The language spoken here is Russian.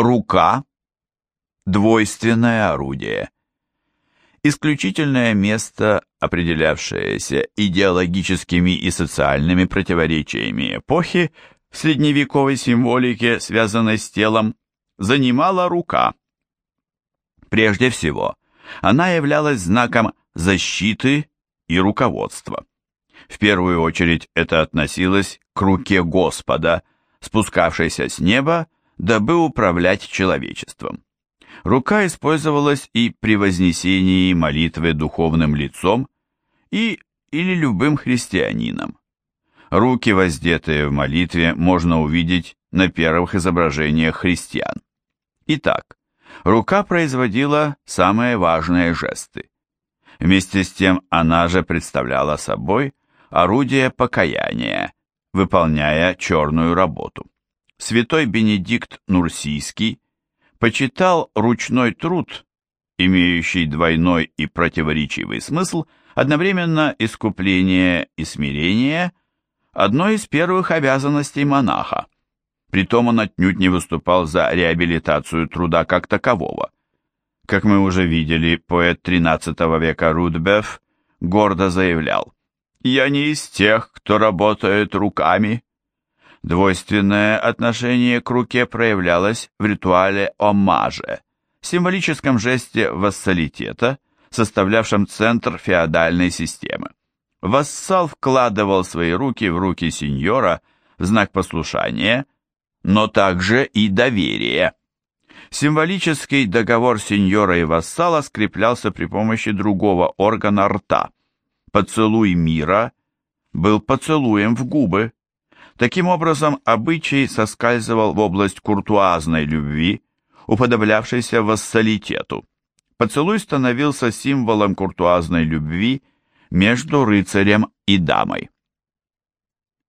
Рука – двойственное орудие. Исключительное место, определявшееся идеологическими и социальными противоречиями эпохи в средневековой символике, связанной с телом, занимала рука. Прежде всего, она являлась знаком защиты и руководства. В первую очередь это относилось к руке Господа, спускавшейся с неба, дабы управлять человечеством. Рука использовалась и при вознесении молитвы духовным лицом и или любым христианином. Руки, воздетые в молитве, можно увидеть на первых изображениях христиан. Итак, рука производила самые важные жесты. Вместе с тем она же представляла собой орудие покаяния, выполняя черную работу. Святой Бенедикт Нурсийский почитал ручной труд, имеющий двойной и противоречивый смысл, одновременно искупление и смирение, одной из первых обязанностей монаха. Притом он отнюдь не выступал за реабилитацию труда как такового. Как мы уже видели, поэт XIII века Рудбеф гордо заявлял «Я не из тех, кто работает руками». Двойственное отношение к руке проявлялось в ритуале омаже, символическом жесте вассалитета, составлявшем центр феодальной системы. Вассал вкладывал свои руки в руки сеньора в знак послушания – но также и доверие. Символический договор сеньора и вассала скреплялся при помощи другого органа рта. Поцелуй мира был поцелуем в губы. Таким образом, обычай соскальзывал в область куртуазной любви, уподоблявшейся вассалитету. Поцелуй становился символом куртуазной любви между рыцарем и дамой.